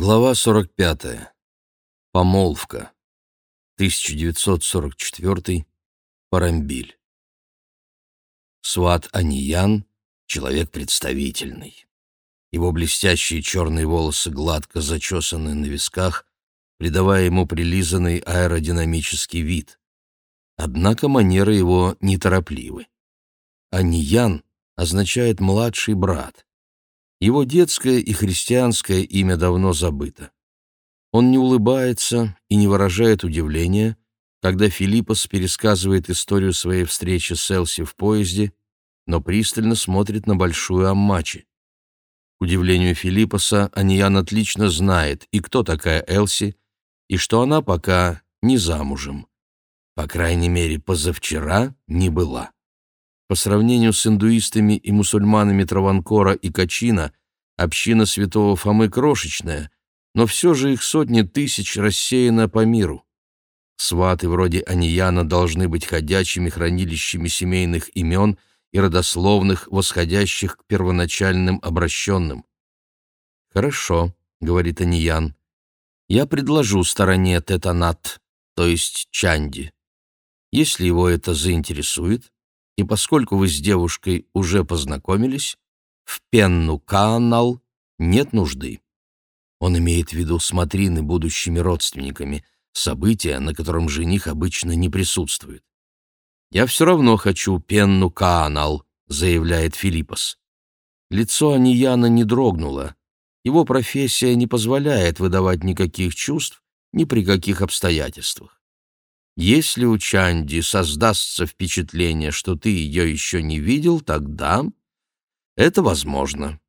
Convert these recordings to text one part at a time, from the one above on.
Глава 45. Помолвка. 1944. Парамбиль. Сват Аниян — человек представительный. Его блестящие черные волосы гладко зачесаны на висках, придавая ему прилизанный аэродинамический вид. Однако манеры его неторопливы. Аниян означает «младший брат». Его детское и христианское имя давно забыто. Он не улыбается и не выражает удивления, когда Филиппос пересказывает историю своей встречи с Элси в поезде, но пристально смотрит на большую Аммачи. К удивлению Филиппоса, Аниян отлично знает, и кто такая Элси, и что она пока не замужем. По крайней мере, позавчера не была. По сравнению с индуистами и мусульманами Траванкора и Качина, община святого Фомы крошечная, но все же их сотни тысяч рассеяно по миру. Сваты вроде Анияна должны быть ходячими хранилищами семейных имен и родословных, восходящих к первоначальным обращенным. «Хорошо», — говорит Аниян, — «я предложу стороне Тетанат, то есть Чанди. Если его это заинтересует, и поскольку вы с девушкой уже познакомились, в пенну канал нет нужды. Он имеет в виду смотрины будущими родственниками, события, на котором жених обычно не присутствует. «Я все равно хочу пенну канал», — заявляет Филиппос. Лицо Анияна не дрогнуло. Его профессия не позволяет выдавать никаких чувств ни при каких обстоятельствах. Если у Чанди создастся впечатление, что ты ее еще не видел, тогда это возможно.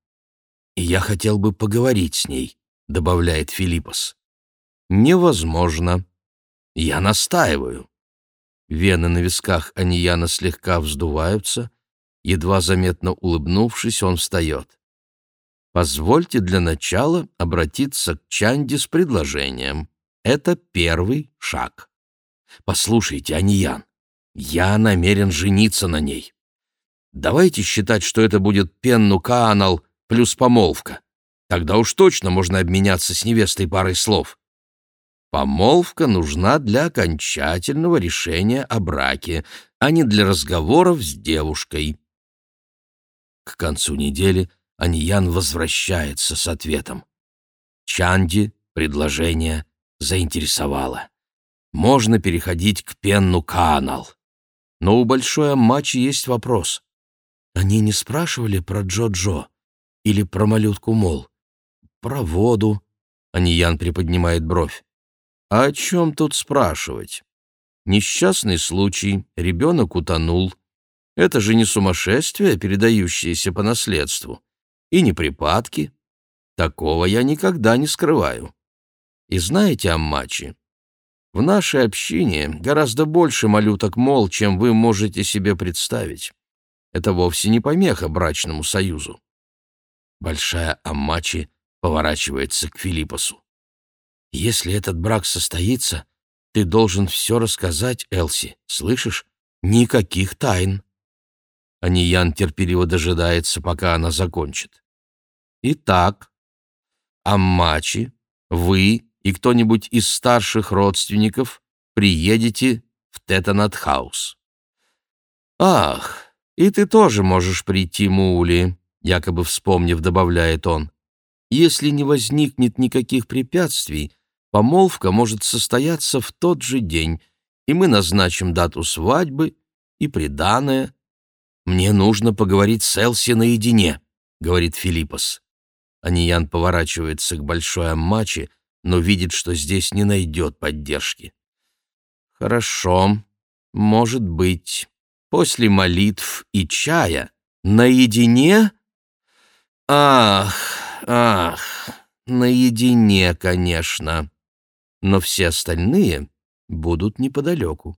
И я хотел бы поговорить с ней, добавляет Филиппос. Невозможно. Я настаиваю. Вены на висках Анияна слегка вздуваются. Едва заметно улыбнувшись, он встает. Позвольте для начала обратиться к Чанди с предложением. Это первый шаг. Послушайте, Аниян, я намерен жениться на ней. Давайте считать, что это будет Пенну Каанал плюс помолвка. Тогда уж точно можно обменяться с невестой парой слов. Помолвка нужна для окончательного решения о браке, а не для разговоров с девушкой. К концу недели Аниян возвращается с ответом. Чанди предложение заинтересовало можно переходить к Пенну Канал. Но у Большой Аммачи есть вопрос. Они не спрашивали про Джо-Джо или про малютку Мол? Про воду. Аниян приподнимает бровь. А о чем тут спрашивать? Несчастный случай, ребенок утонул. Это же не сумасшествие, передающееся по наследству. И не припадки. Такого я никогда не скрываю. И знаете, Аммачи, в нашей общине гораздо больше малюток мол, чем вы можете себе представить. Это вовсе не помеха брачному союзу. Большая Аммачи поворачивается к Филиппосу. Если этот брак состоится, ты должен все рассказать Элси, слышишь? Никаких тайн. Аниян терпеливо дожидается, пока она закончит. Итак, Аммачи, вы и кто-нибудь из старших родственников приедете в Тетанат-хаус. «Ах, и ты тоже можешь прийти, Мули», — якобы вспомнив, добавляет он. «Если не возникнет никаких препятствий, помолвка может состояться в тот же день, и мы назначим дату свадьбы и приданое. Мне нужно поговорить с Элси наедине», — говорит Филиппос. Аниян поворачивается к большой аммаче, но видит, что здесь не найдет поддержки. «Хорошо, может быть. После молитв и чая? Наедине? Ах, ах, наедине, конечно. Но все остальные будут неподалеку».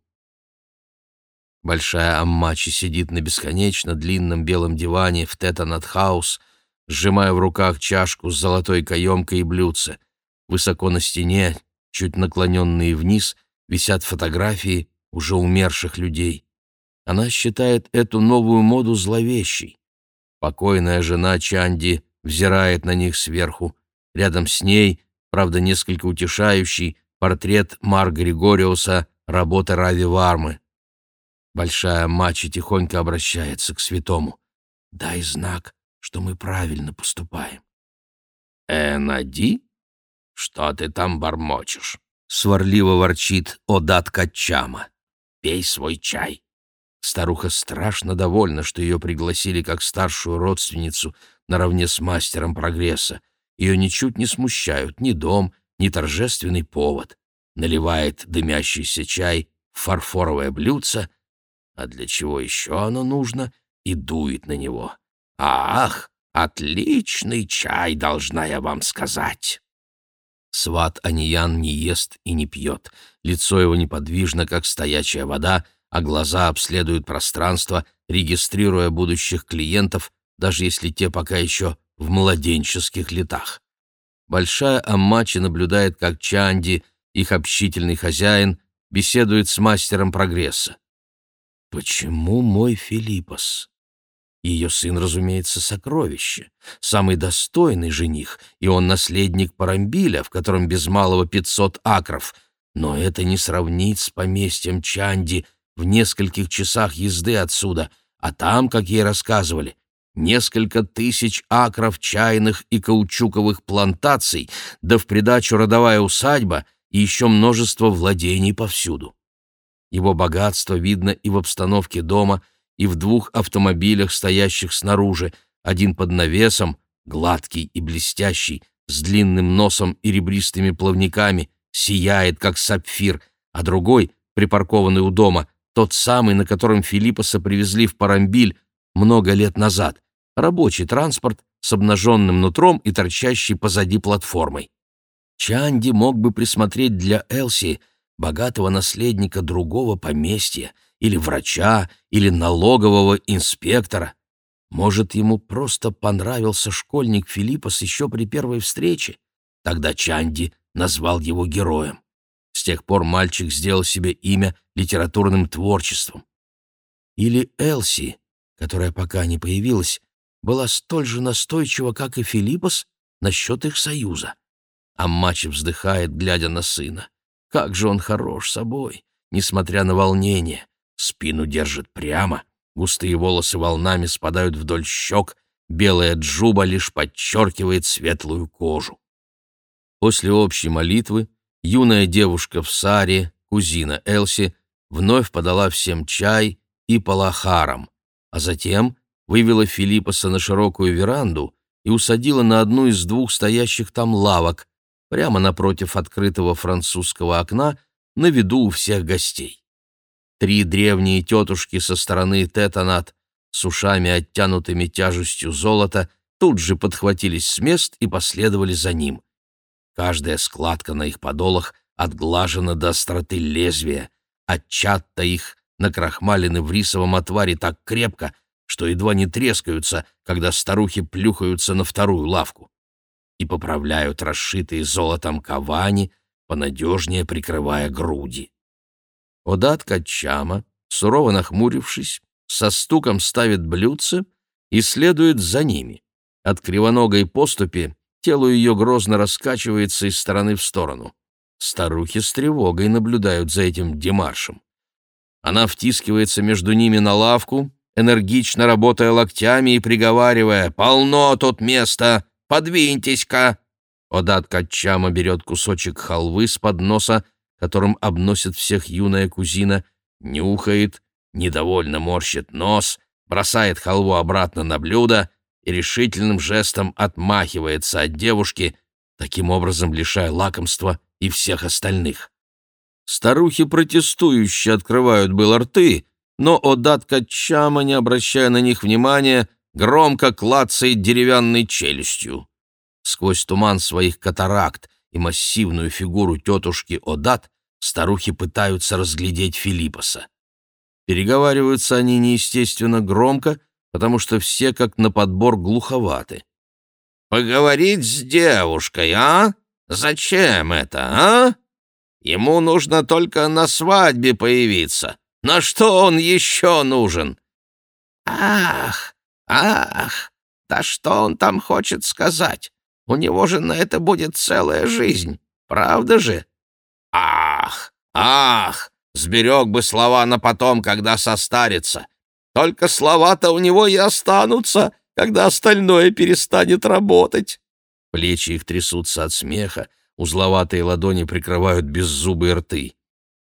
Большая Аммачи сидит на бесконечно длинном белом диване в Тетанат-хаус, сжимая в руках чашку с золотой каемкой и блюдце — Высоко на стене, чуть наклоненные вниз, висят фотографии уже умерших людей. Она считает эту новую моду зловещей. Покойная жена Чанди взирает на них сверху. Рядом с ней правда, несколько утешающий, портрет Мар Григориуса, работа Рави Вармы. Большая мача тихонько обращается к святому. «Дай знак, что мы правильно поступаем». «Энади? Что ты там бормочешь?» — сварливо ворчит Одат Качама. «Пей свой чай». Старуха страшно довольна, что ее пригласили как старшую родственницу наравне с мастером прогресса. Ее ничуть не смущают ни дом, ни торжественный повод. Наливает дымящийся чай в фарфоровое блюдце, а для чего еще оно нужно, и дует на него. «Ах, отличный чай, должна я вам сказать!» Сват Аниян не ест и не пьет. Лицо его неподвижно, как стоячая вода, а глаза обследуют пространство, регистрируя будущих клиентов, даже если те пока еще в младенческих летах. Большая Аммачи наблюдает, как Чанди, их общительный хозяин, беседует с мастером прогресса. Почему мой Филиппос? Ее сын, разумеется, сокровище, самый достойный жених, и он наследник Парамбиля, в котором без малого пятьсот акров. Но это не сравнить с поместьем Чанди в нескольких часах езды отсюда, а там, как ей рассказывали, несколько тысяч акров чайных и каучуковых плантаций, да в придачу родовая усадьба и еще множество владений повсюду. Его богатство видно и в обстановке дома, и в двух автомобилях, стоящих снаружи, один под навесом, гладкий и блестящий, с длинным носом и ребристыми плавниками, сияет, как сапфир, а другой, припаркованный у дома, тот самый, на котором Филиппоса привезли в Парамбиль много лет назад, рабочий транспорт с обнаженным нутром и торчащий позади платформой. Чанди мог бы присмотреть для Элси богатого наследника другого поместья, или врача, или налогового инспектора. Может, ему просто понравился школьник Филиппос еще при первой встрече? Тогда Чанди назвал его героем. С тех пор мальчик сделал себе имя литературным творчеством. Или Элси, которая пока не появилась, была столь же настойчива, как и Филиппос, насчет их союза. А мачо вздыхает, глядя на сына. Как же он хорош собой, несмотря на волнение. Спину держит прямо, густые волосы волнами спадают вдоль щек, белая джуба лишь подчеркивает светлую кожу. После общей молитвы юная девушка в саре, кузина Элси, вновь подала всем чай и палахарам, а затем вывела Филиппаса на широкую веранду и усадила на одну из двух стоящих там лавок, прямо напротив открытого французского окна, на виду у всех гостей. Три древние тетушки со стороны Тетанат с ушами, оттянутыми тяжестью золота, тут же подхватились с мест и последовали за ним. Каждая складка на их подолах отглажена до остроты лезвия, а чат-то их накрахмалены в рисовом отваре так крепко, что едва не трескаются, когда старухи плюхаются на вторую лавку и поправляют расшитые золотом кавани, понадежнее прикрывая груди. Одат Качама, сурово нахмурившись, со стуком ставит блюдце и следует за ними. От кривоногой поступи тело ее грозно раскачивается из стороны в сторону. Старухи с тревогой наблюдают за этим демаршем. Она втискивается между ними на лавку, энергично работая локтями и приговаривая «Полно тут места! Подвиньтесь-ка!» Одат Качама берет кусочек халвы с подноса, которым обносит всех юная кузина, нюхает, недовольно морщит нос, бросает халву обратно на блюдо и решительным жестом отмахивается от девушки, таким образом лишая лакомства и всех остальных. Старухи протестующие открывают было рты, но Одат Качама, не обращая на них внимания, громко клацает деревянной челюстью. Сквозь туман своих катаракт и массивную фигуру тетушки Одат старухи пытаются разглядеть Филиппоса. Переговариваются они неестественно громко, потому что все как на подбор глуховаты. «Поговорить с девушкой, а? Зачем это, а? Ему нужно только на свадьбе появиться. На что он еще нужен?» «Ах, ах, да что он там хочет сказать? У него же на это будет целая жизнь, правда же? Ах, ах, сберег бы слова на потом, когда состарится. Только слова-то у него и останутся, когда остальное перестанет работать. Плечи их трясутся от смеха, узловатые ладони прикрывают беззубые рты.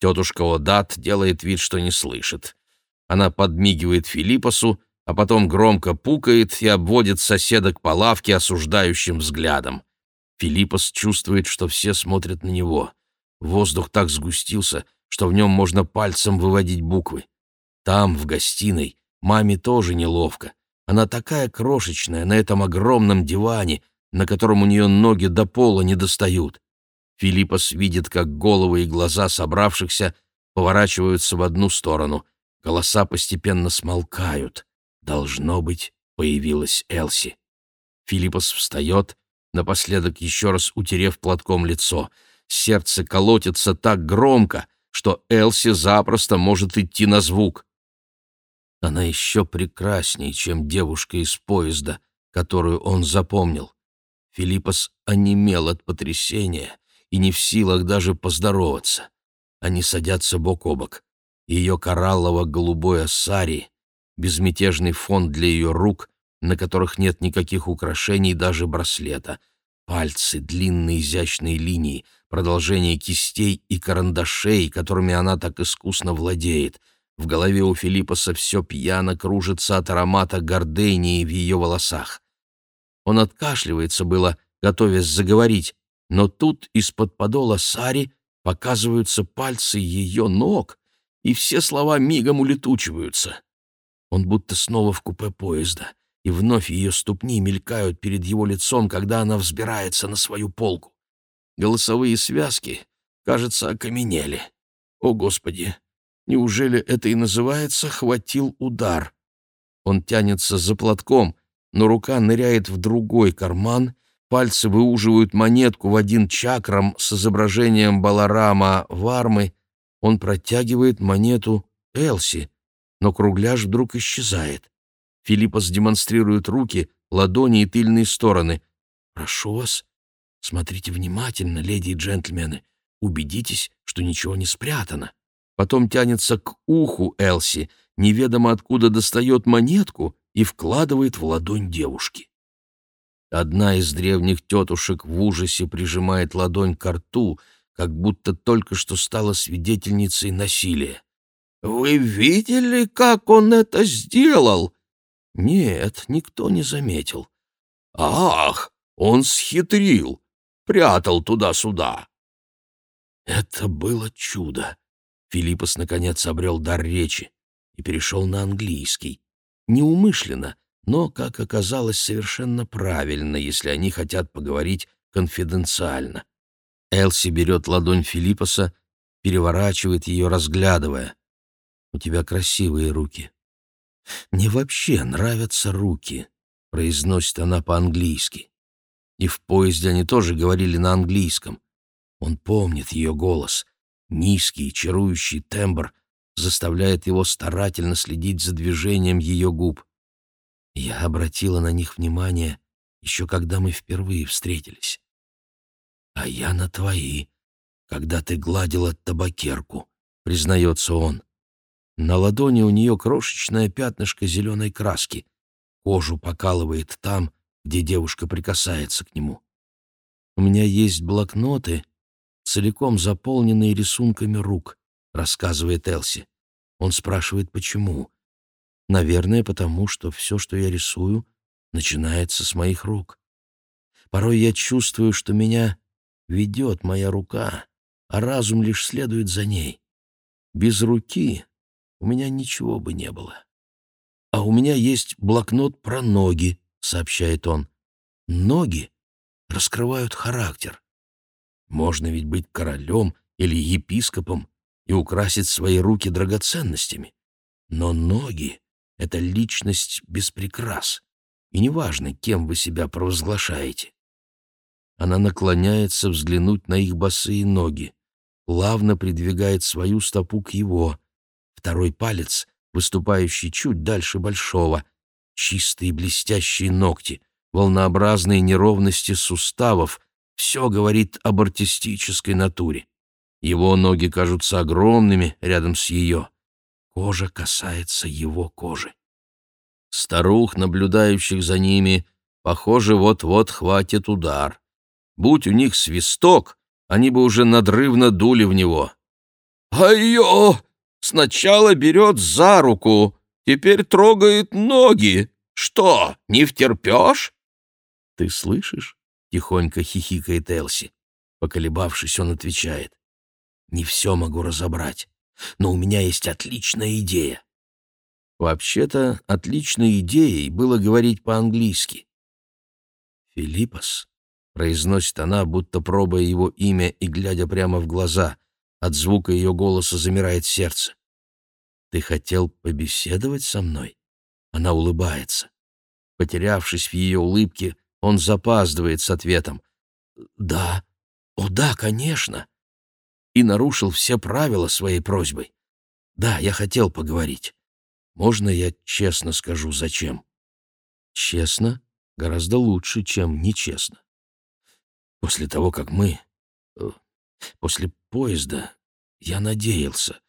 Тетушка Одат делает вид, что не слышит. Она подмигивает Филиппосу, а потом громко пукает и обводит соседок по лавке осуждающим взглядом. Филиппос чувствует, что все смотрят на него. Воздух так сгустился, что в нем можно пальцем выводить буквы. Там, в гостиной, маме тоже неловко. Она такая крошечная на этом огромном диване, на котором у нее ноги до пола не достают. Филиппос видит, как головы и глаза собравшихся поворачиваются в одну сторону. Голоса постепенно смолкают. Должно быть, появилась Элси. Филиппос встает, напоследок еще раз утерев платком лицо. Сердце колотится так громко, что Элси запросто может идти на звук. Она еще прекраснее, чем девушка из поезда, которую он запомнил. Филиппос онемел от потрясения и не в силах даже поздороваться. Они садятся бок о бок. Ее кораллово-голубое сари, безмятежный фон для ее рук, на которых нет никаких украшений, даже браслета, пальцы, длинные изящные линии, продолжение кистей и карандашей, которыми она так искусно владеет. В голове у Филиппоса все пьяно кружится от аромата гордении в ее волосах. Он откашливается было, готовясь заговорить, но тут из-под подола Сари показываются пальцы ее ног, и все слова мигом улетучиваются. Он будто снова в купе поезда, и вновь ее ступни мелькают перед его лицом, когда она взбирается на свою полку. Голосовые связки, кажется, окаменели. О, Господи! Неужели это и называется «хватил удар»? Он тянется за платком, но рука ныряет в другой карман, пальцы выуживают монетку в один чакрам с изображением Баларама Вармы, он протягивает монету Элси, но кругляш вдруг исчезает. Филиппос демонстрирует руки, ладони и тыльные стороны. «Прошу вас, смотрите внимательно, леди и джентльмены, убедитесь, что ничего не спрятано». Потом тянется к уху Элси, неведомо откуда достает монетку и вкладывает в ладонь девушки. Одна из древних тетушек в ужасе прижимает ладонь к рту, как будто только что стала свидетельницей насилия. «Вы видели, как он это сделал?» «Нет, никто не заметил». «Ах, он схитрил, прятал туда-сюда». Это было чудо. Филиппос наконец обрел дар речи и перешел на английский. Неумышленно, но, как оказалось, совершенно правильно, если они хотят поговорить конфиденциально. Элси берет ладонь Филиппоса, переворачивает ее, разглядывая. «У тебя красивые руки». «Мне вообще нравятся руки», — произносит она по-английски. И в поезде они тоже говорили на английском. Он помнит ее голос. Низкий, чарующий тембр заставляет его старательно следить за движением ее губ. Я обратила на них внимание еще когда мы впервые встретились. А я на твои, когда ты гладила табакерку, признается он. На ладони у нее крошечное пятнышко зеленой краски. Кожу покалывает там, где девушка прикасается к нему. У меня есть блокноты, целиком заполненные рисунками рук, рассказывает Элси. Он спрашивает, почему. Наверное, потому что все, что я рисую, начинается с моих рук. Порой я чувствую, что меня ведет моя рука, а разум лишь следует за ней. Без руки у меня ничего бы не было. А у меня есть блокнот про ноги, сообщает он. Ноги раскрывают характер. Можно ведь быть королем или епископом и украсить свои руки драгоценностями. Но ноги — это личность без прикрас, и неважно, кем вы себя провозглашаете. Она наклоняется взглянуть на их босые ноги, плавно придвигает свою стопу к его, второй палец, выступающий чуть дальше большого, чистые блестящие ногти, волнообразные неровности суставов — все говорит об артистической натуре. Его ноги кажутся огромными рядом с ее. Кожа касается его кожи. Старух, наблюдающих за ними, похоже, вот-вот хватит удар. Будь у них свисток, они бы уже надрывно дули в него. «Ай-ё! Сначала берет за руку, теперь трогает ноги. Что, не втерпешь?» «Ты слышишь?» — тихонько хихикает Элси. Поколебавшись, он отвечает. «Не все могу разобрать, но у меня есть отличная идея». Вообще-то, отличной идеей было говорить по-английски. «Филиппос», — произносит она, будто пробуя его имя и глядя прямо в глаза. От звука ее голоса замирает сердце. «Ты хотел побеседовать со мной?» Она улыбается. Потерявшись в ее улыбке, он запаздывает с ответом. «Да, о да, конечно!» И нарушил все правила своей просьбой. «Да, я хотел поговорить. Можно я честно скажу, зачем?» «Честно гораздо лучше, чем нечестно. После того, как мы... Э, после поезда я надеялся.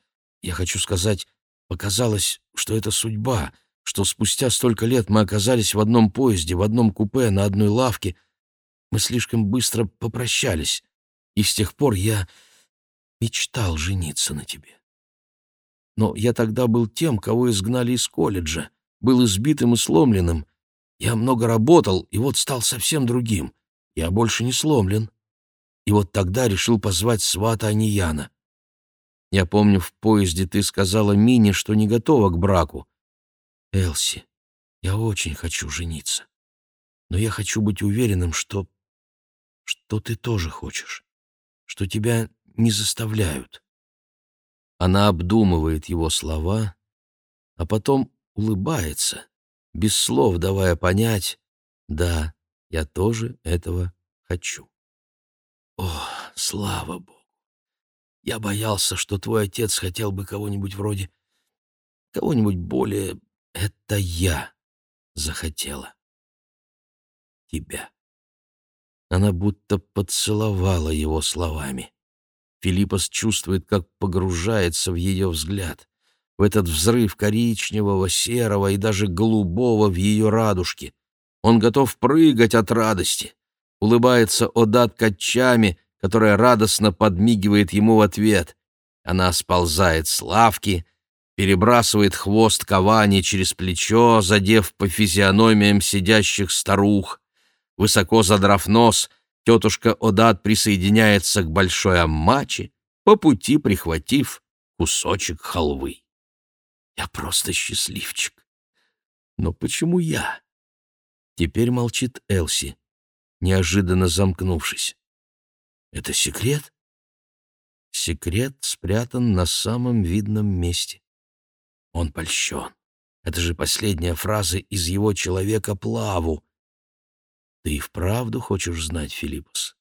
Я хочу сказать, показалось, что это судьба, что спустя столько лет мы оказались в одном поезде, в одном купе, на одной лавке. Мы слишком быстро попрощались, и с тех пор я мечтал жениться на тебе. Но я тогда был тем, кого изгнали из колледжа, был избитым и сломленным. Я много работал, и вот стал совсем другим. Я больше не сломлен. И вот тогда решил позвать свата Анияна. Я помню, в поезде ты сказала Мине, что не готова к браку, Элси, я очень хочу жениться. Но я хочу быть уверенным, что... что ты тоже хочешь. Что тебя не заставляют. Она обдумывает его слова, а потом улыбается, без слов давая понять, да, я тоже этого хочу. О, слава Богу! Я боялся, что твой отец хотел бы кого-нибудь вроде... кого-нибудь более это я захотела тебя. Она будто поцеловала его словами. Филиппос чувствует, как погружается в ее взгляд, в этот взрыв коричневого, серого и даже голубого в ее радужке. Он готов прыгать от радости. Улыбается Одат Качами, которая радостно подмигивает ему в ответ. Она сползает с лавки, перебрасывает хвост Кавани через плечо, задев по физиономиям сидящих старух. Высоко задрав нос, тетушка Одат присоединяется к большой аммаче, по пути прихватив кусочек халвы. Я просто счастливчик. Но почему я? Теперь молчит Элси, неожиданно замкнувшись. Это секрет? Секрет спрятан на самом видном месте. Он польщен. Это же последняя фраза из его человека Плаву. Ты и вправду хочешь знать, Филиппус?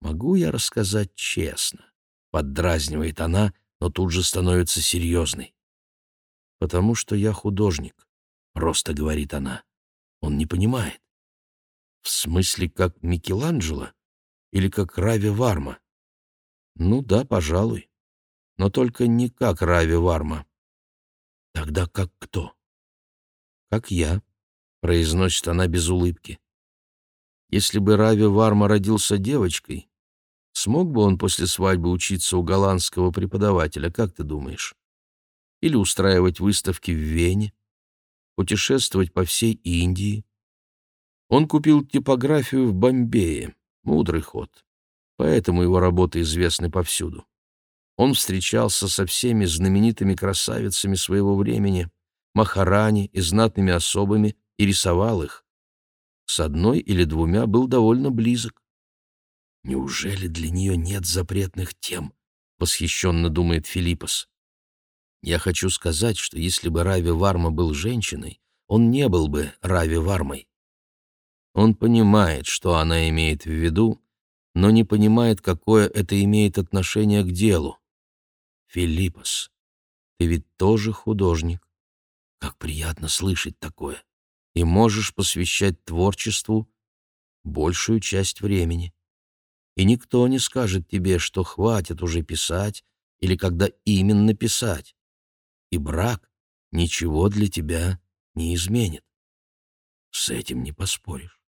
Могу я рассказать честно? Поддразнивает она, но тут же становится серьезной. Потому что я художник, просто говорит она. Он не понимает. В смысле, как Микеланджело или как Рави Варма? Ну да, пожалуй. Но только не как Рави Варма. Тогда как кто? Как я, произносит она без улыбки. Если бы Рави Варма родился девочкой, смог бы он после свадьбы учиться у голландского преподавателя, как ты думаешь? Или устраивать выставки в Вене, путешествовать по всей Индии? Он купил типографию в Бомбее, мудрый ход, поэтому его работы известны повсюду. Он встречался со всеми знаменитыми красавицами своего времени, махарани и знатными особами, и рисовал их. С одной или двумя был довольно близок. «Неужели для нее нет запретных тем?» — восхищенно думает Филиппос. «Я хочу сказать, что если бы Рави Варма был женщиной, он не был бы Рави Вармой. Он понимает, что она имеет в виду, но не понимает, какое это имеет отношение к делу. Филиппос, ты ведь тоже художник. Как приятно слышать такое. и можешь посвящать творчеству большую часть времени. И никто не скажет тебе, что хватит уже писать или когда именно писать. И брак ничего для тебя не изменит. С этим не поспоришь.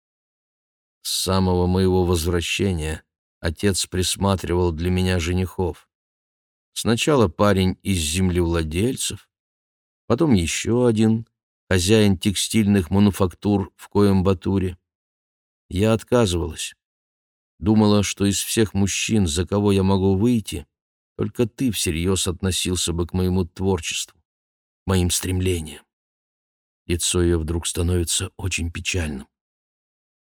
С самого моего возвращения отец присматривал для меня женихов. Сначала парень из землевладельцев, потом еще один, хозяин текстильных мануфактур в Коембатуре. Я отказывалась. Думала, что из всех мужчин, за кого я могу выйти, только ты всерьез относился бы к моему творчеству, моим стремлениям. Лицо ее вдруг становится очень печальным.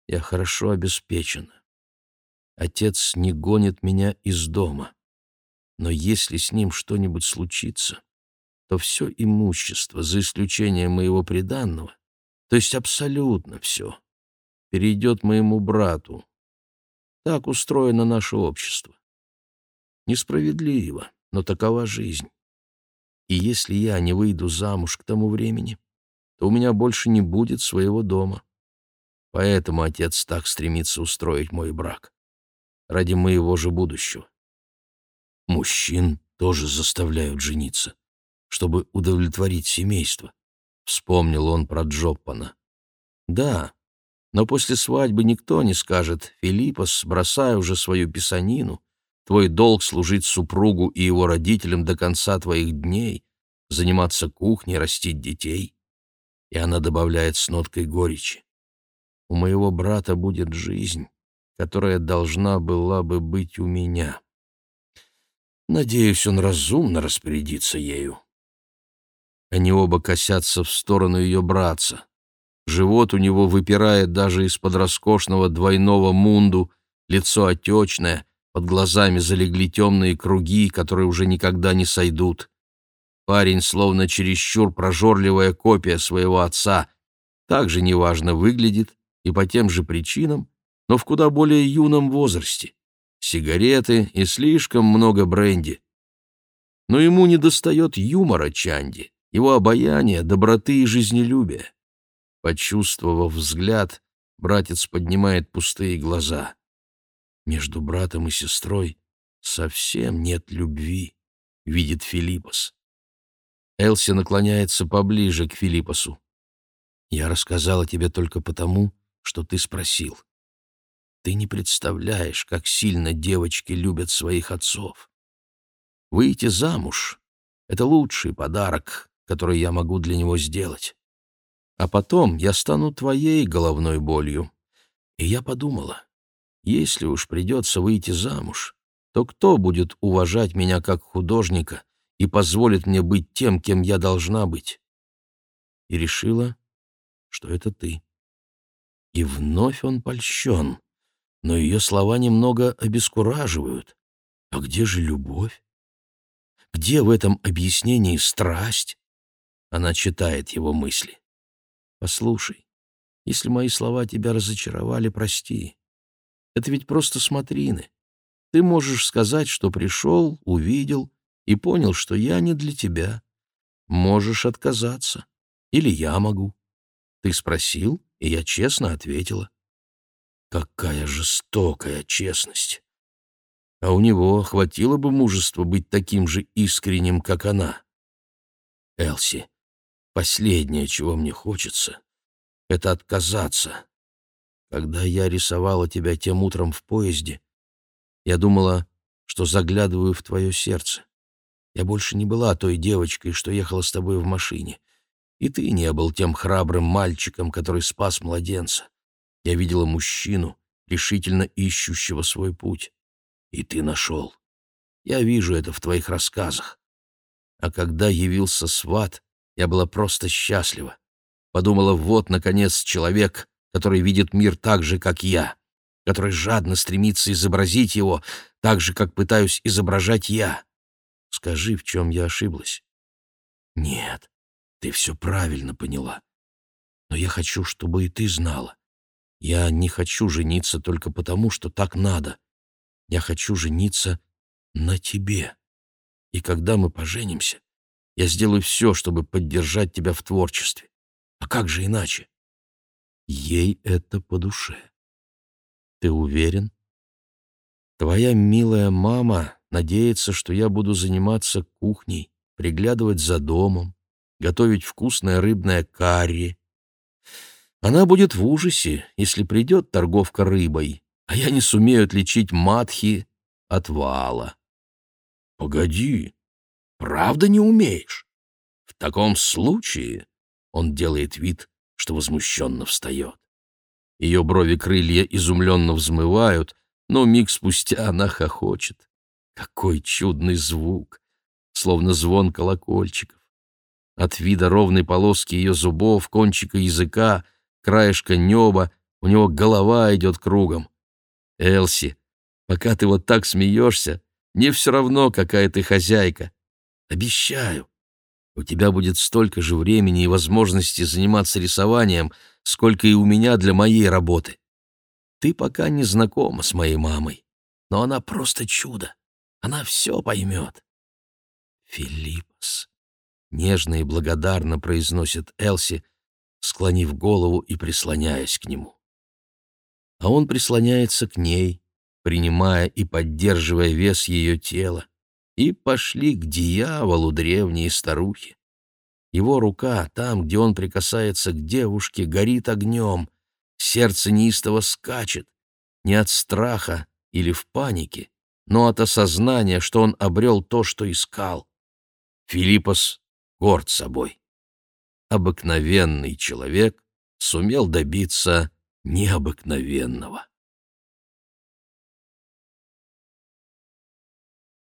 Я хорошо обеспечена. Отец не гонит меня из дома. Но если с ним что-нибудь случится, то все имущество, за исключением моего приданного, то есть абсолютно все, перейдет моему брату. Так устроено наше общество. Несправедливо, но такова жизнь. И если я не выйду замуж к тому времени, то у меня больше не будет своего дома. Поэтому отец так стремится устроить мой брак. Ради моего же будущего. Мужчин тоже заставляют жениться, чтобы удовлетворить семейство. Вспомнил он про Джоппана. Да, но после свадьбы никто не скажет, «Филиппос, бросай уже свою писанину, твой долг служить супругу и его родителям до конца твоих дней, заниматься кухней, растить детей». И она добавляет с ноткой горечи. «У моего брата будет жизнь, которая должна была бы быть у меня. Надеюсь, он разумно распорядится ею». Они оба косятся в сторону ее братца. Живот у него выпирает даже из-под роскошного двойного мунду, лицо отечное, под глазами залегли темные круги, которые уже никогда не сойдут. Парень, словно чересчур прожорливая копия своего отца, также неважно выглядит и по тем же причинам, но в куда более юном возрасте. Сигареты и слишком много бренди. Но ему недостает юмора Чанди, его обаяния, доброты и жизнелюбия. Почувствовав взгляд, братец поднимает пустые глаза. Между братом и сестрой совсем нет любви, видит Филиппос. Элси наклоняется поближе к Филиппосу. Я рассказала тебе только потому, что ты спросил. Ты не представляешь, как сильно девочки любят своих отцов. Выйти замуж — это лучший подарок, который я могу для него сделать. А потом я стану твоей головной болью. И я подумала, если уж придется выйти замуж, то кто будет уважать меня как художника и позволит мне быть тем, кем я должна быть? И решила, что это ты. И вновь он польщен, но ее слова немного обескураживают. А где же любовь? Где в этом объяснении страсть? Она читает его мысли. Послушай, если мои слова тебя разочаровали, прости. Это ведь просто смотрины. Ты можешь сказать, что пришел, увидел и понял, что я не для тебя. Можешь отказаться. Или я могу. Ты спросил, и я честно ответила. Какая жестокая честность! А у него хватило бы мужества быть таким же искренним, как она. Элси, Последнее, чего мне хочется, — это отказаться. Когда я рисовала тебя тем утром в поезде, я думала, что заглядываю в твое сердце. Я больше не была той девочкой, что ехала с тобой в машине. И ты не был тем храбрым мальчиком, который спас младенца. Я видела мужчину, решительно ищущего свой путь. И ты нашел. Я вижу это в твоих рассказах. А когда явился сват, я была просто счастлива. Подумала, вот, наконец, человек, который видит мир так же, как я, который жадно стремится изобразить его так же, как пытаюсь изображать я. Скажи, в чем я ошиблась? Нет, ты все правильно поняла. Но я хочу, чтобы и ты знала. Я не хочу жениться только потому, что так надо. Я хочу жениться на тебе. И когда мы поженимся, я сделаю все, чтобы поддержать тебя в творчестве. А как же иначе? Ей это по душе. Ты уверен? Твоя милая мама надеется, что я буду заниматься кухней, приглядывать за домом, готовить вкусное рыбное карри. Она будет в ужасе, если придет торговка рыбой, а я не сумею отличить матхи от вала. Погоди, правда не умеешь? В таком случае он делает вид, что возмущенно встает. Ее брови-крылья изумленно взмывают, но миг спустя она хохочет. Какой чудный звук! Словно звон колокольчиков. От вида ровной полоски ее зубов, кончика языка, краешка неба у него голова идет кругом. Элси, пока ты вот так смеешься, мне все равно, какая ты хозяйка. Обещаю, у тебя будет столько же времени и возможности заниматься рисованием, сколько и у меня для моей работы. Ты пока не знакома с моей мамой, но она просто чудо. Она все поймет. Филиппос, нежно и благодарно произносит Элси, склонив голову и прислоняясь к нему. А он прислоняется к ней, принимая и поддерживая вес ее тела и пошли к дьяволу древние старухи. Его рука, там, где он прикасается к девушке, горит огнем, сердце неистово скачет, не от страха или в панике, но от осознания, что он обрел то, что искал. Филиппос горд собой. Обыкновенный человек сумел добиться необыкновенного.